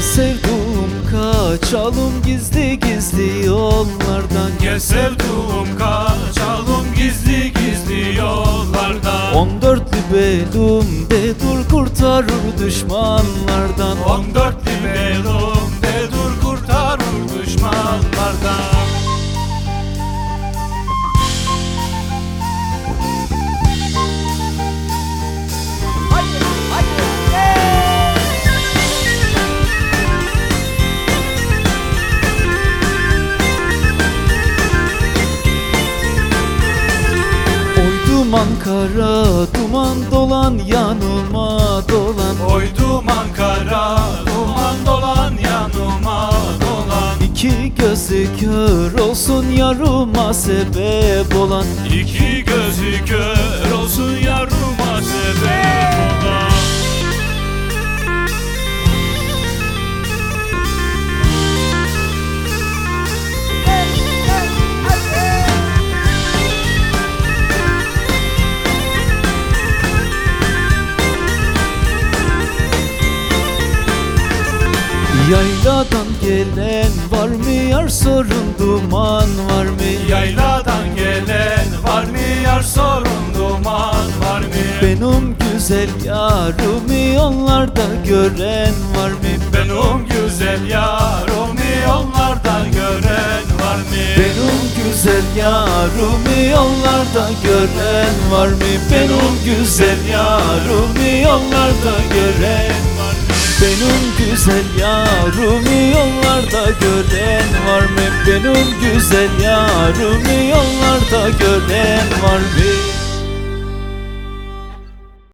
sevduğum kaçalım gizli gizli yollardan. Gel sevduğum kaçalım gizli gizli yollardan. On dörtlü belumde dur kurtarır düşmanlardan. On dörtlü duman kara duman dolan yanıma dolan. Oy duman kara duman dolan yanıma dolan. İki gözü kör olsun yarıma sebep olan. İki gözü kör olsun Yayladan gelen var mı yar sorun duman var mı? Yayladan gelen var mı yar sorun duman var mı? Benim güzel yarımı yollarda gören var mı? Benim güzel yarımı yollarda gören var mı? Benim güzel yarımı yollarda gören var mı? Benim güzel yarımı yollarda gören var mı Benim güzel yarımı yollarda gören var mı? Benim güzel yarımı yollarda gören var mı